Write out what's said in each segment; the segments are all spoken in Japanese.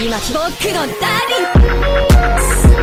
今、僕のダーリン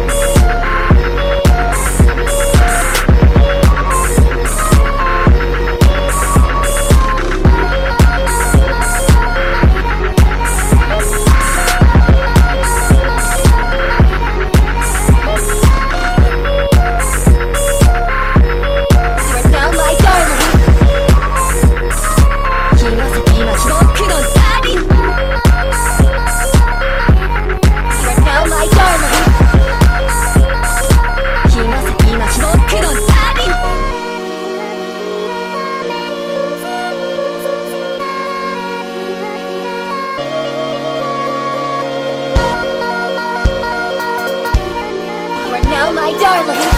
my darling.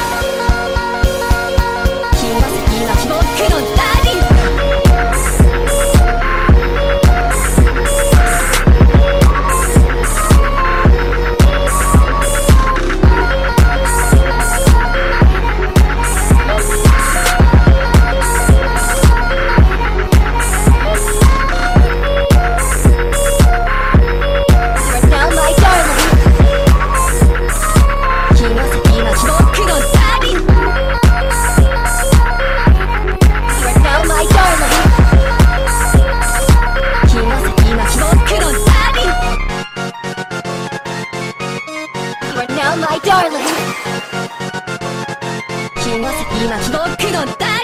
my darling の今ロの大